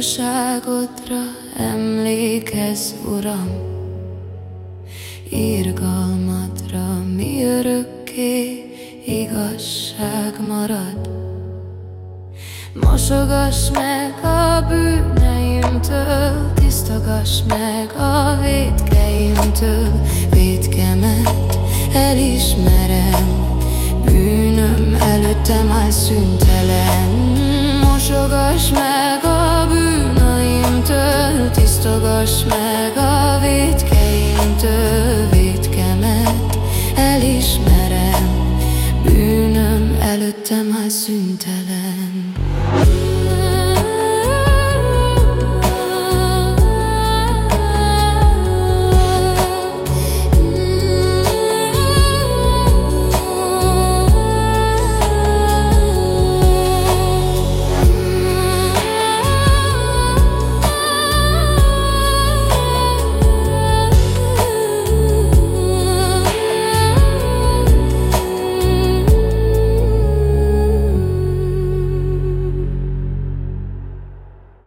Jóságodra emlékezz, Uram, Irgalmadra mi örökké igazság marad. Mosogass meg a bűneimtől, tisztogass meg a védkeimtől, védkemet elismerem, bűnöm előttem áll szüntelen. Mosogass meg Tisztogass meg a védkeimtől Védkemet. Elismerem Bűnöm előttem áll szüntelen